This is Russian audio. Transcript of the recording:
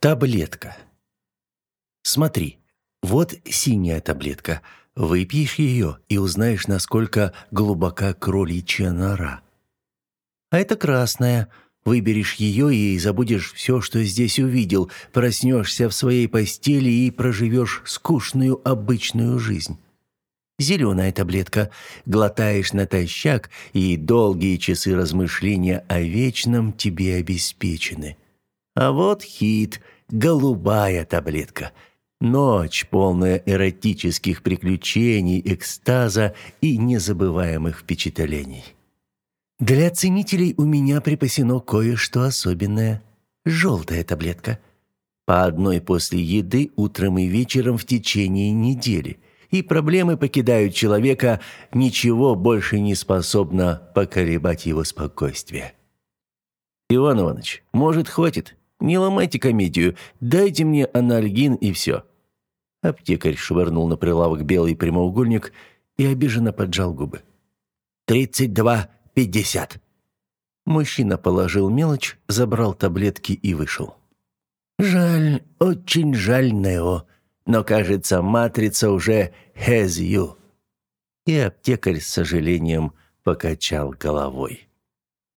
Таблетка. Смотри, вот синяя таблетка. Выпьешь ее и узнаешь, насколько глубока кроличья нора. А это красная. Выберешь ее и забудешь все, что здесь увидел, проснешься в своей постели и проживешь скучную обычную жизнь. Зеленая таблетка. Глотаешь натощак, и долгие часы размышления о вечном тебе обеспечены. А вот хит, голубая таблетка. Ночь, полная эротических приключений, экстаза и незабываемых впечатлений. Для ценителей у меня припасено кое-что особенное. Желтая таблетка. По одной после еды утром и вечером в течение недели. И проблемы покидают человека, ничего больше не способно поколебать его спокойствие. Иван Иванович, может, хватит? Не ломайте комедию, дайте мне анальгин и все». Аптекарь швырнул на прилавок белый прямоугольник и обиженно поджал губы. «Тридцать два пятьдесят». Мужчина положил мелочь, забрал таблетки и вышел. «Жаль, очень жаль, Нео, но, кажется, матрица уже has you». И аптекарь с сожалением покачал головой.